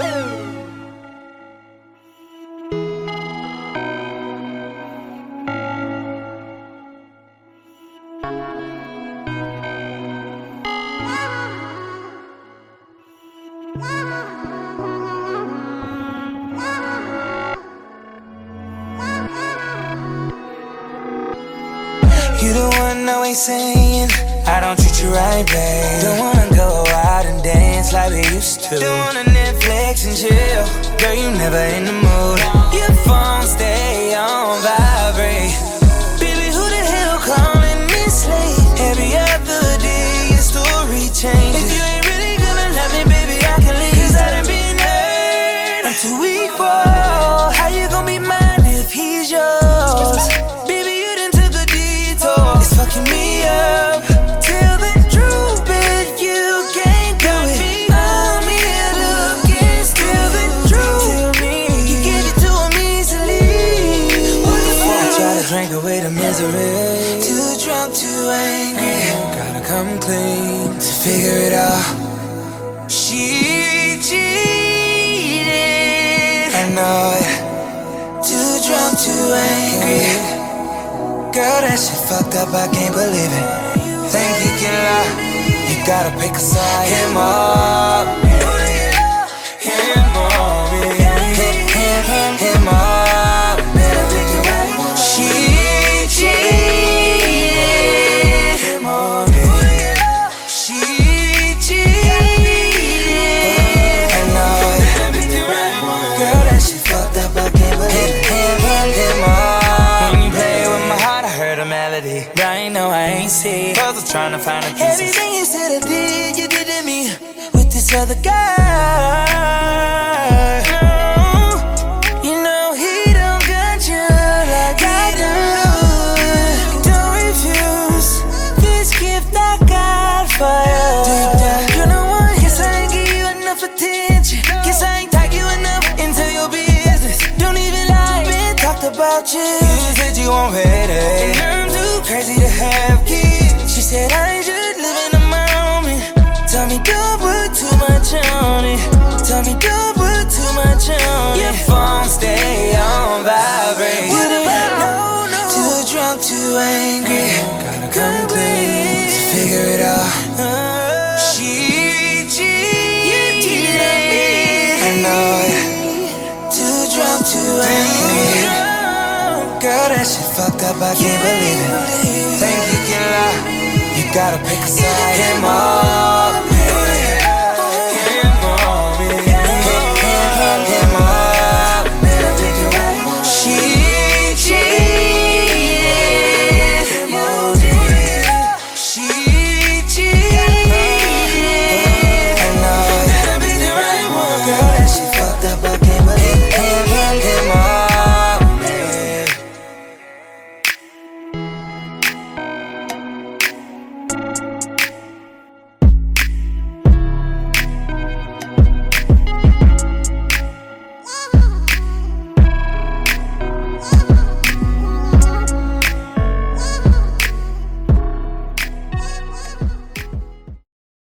You the one always saying I don't treat you right, babe. Don't wanna go out like we used to. Don't wanna Netflix and chill. Girl, you never in the mood. Your phone stay on vibrate. Drink away the misery. Too drunk, too angry. Gotta come clean to figure it out. She cheated. I know it. Too drunk, too angry. Girl, that shit fucked up, I can't believe it. Think you can lie, you gotta pick a side. Him up, melody. Right now, I ain't see. Cause I'm trying to find a piece. Everything you said I did, you did to me with this other guy. You know he don't got you like I do. Don't refuse this gift I got for you. You know what? Guess I ain't give you enough attention. Guess I ain't talk you enough into your business. Don't even lie. Been talked about you. You said you won't hate it. And I'm too crazy to have kids. She said I should live in the moment. Tell me don't put too much on it. Tell me don't put too much on it. Your phone stay on vibrate. What about no, no? Too drunk, too angry. Gotta come clean to figure it out. Uh-huh. She cheated. I know it. Too drunk, too angry. Girl, that shit fucked up, I can't believe it. Think you can lie, you gotta pick a side. Him up,